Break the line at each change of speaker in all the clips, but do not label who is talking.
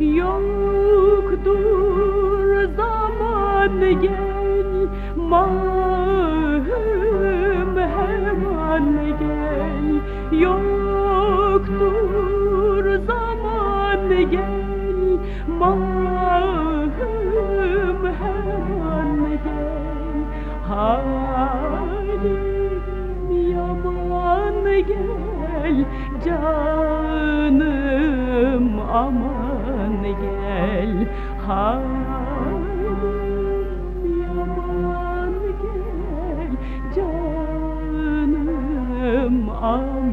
Yoktur zaman gel mahım hemen gel. Yoktur zaman gel mahım hemen gel. Halim yaman gel canım aman gel Halim yaman gel Canım aman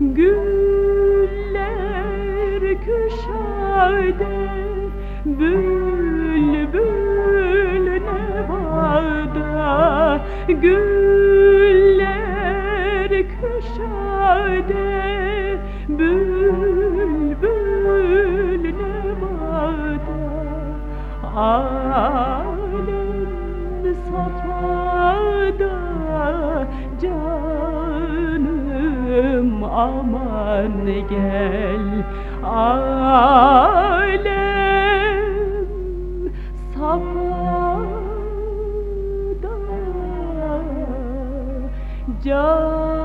Güller küşade Bülbül nevada. Güller küşade Bülbül nevada. Alem satmada aman gel Alem safada Canım